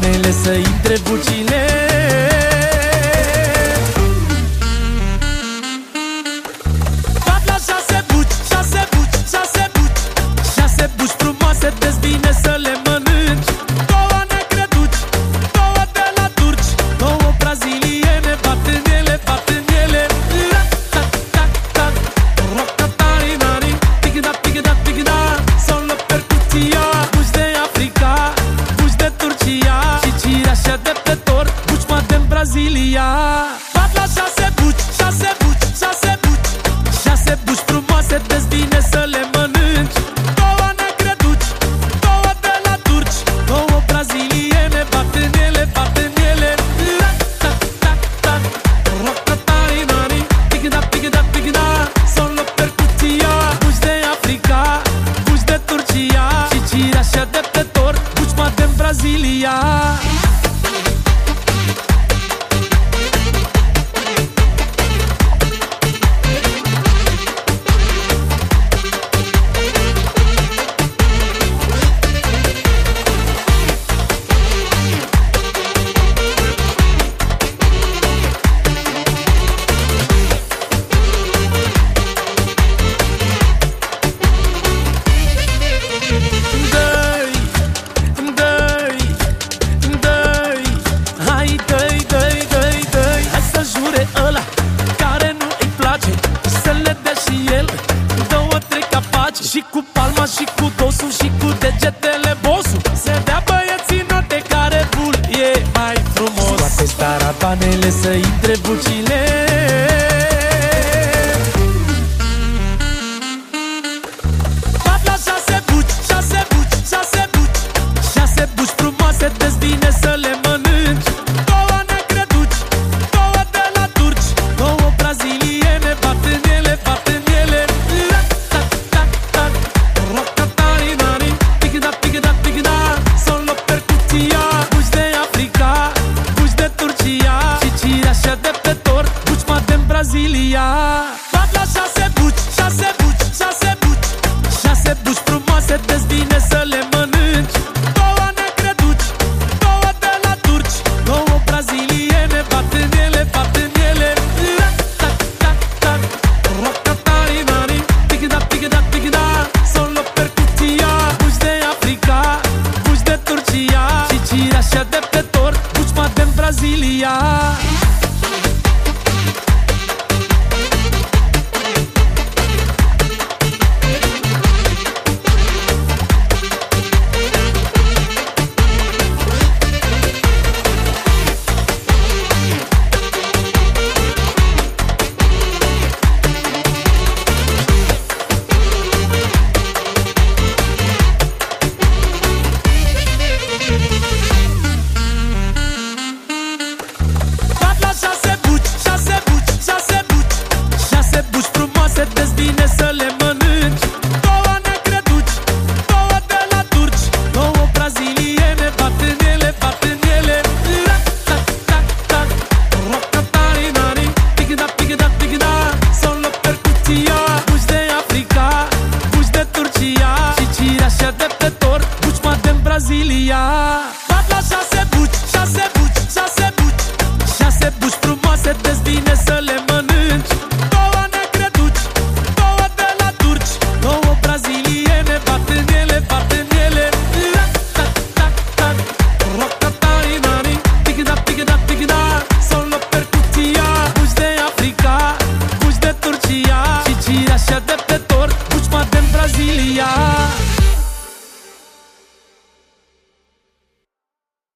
Manele să intre bucile Brazilia Bat la șase buci, șase buci, șase buci. Șase buci frumoase, dezbine să le mănânci. Două negre duci, două de la turci. Două braziliene, bat în ele, bat în ele. La, ta, ta, ta. Rock-a-tari-nari Tigda, tigda, tigda Solo percuția Buci de Africa, buci de Turcia. Și cireașa de pe tort Buci mate în Brazilia Și cu palma și cu dosul Și cu degetele bosul. Se dea băieții note care bul e mai frumos. Scoate starabanele să intre bucile Brazilia. Bat la șase buci, șase buci, șase buci. Șase buci frumoase, dezbine să le mănânci. Două negre duci, două de la turci. Două braziliene, bat în ele, bat în ele. La, tac, tac, tac Rock-a-tari-nari Tigda, tigda, tigda Solo percuția Buci de Africa, buci de Turcia. Și cireașa de pe tort Buci mate în Brazilia familia. Bat la șase buci, șase buci, șase buci. Șase buci frumoase, te vine să le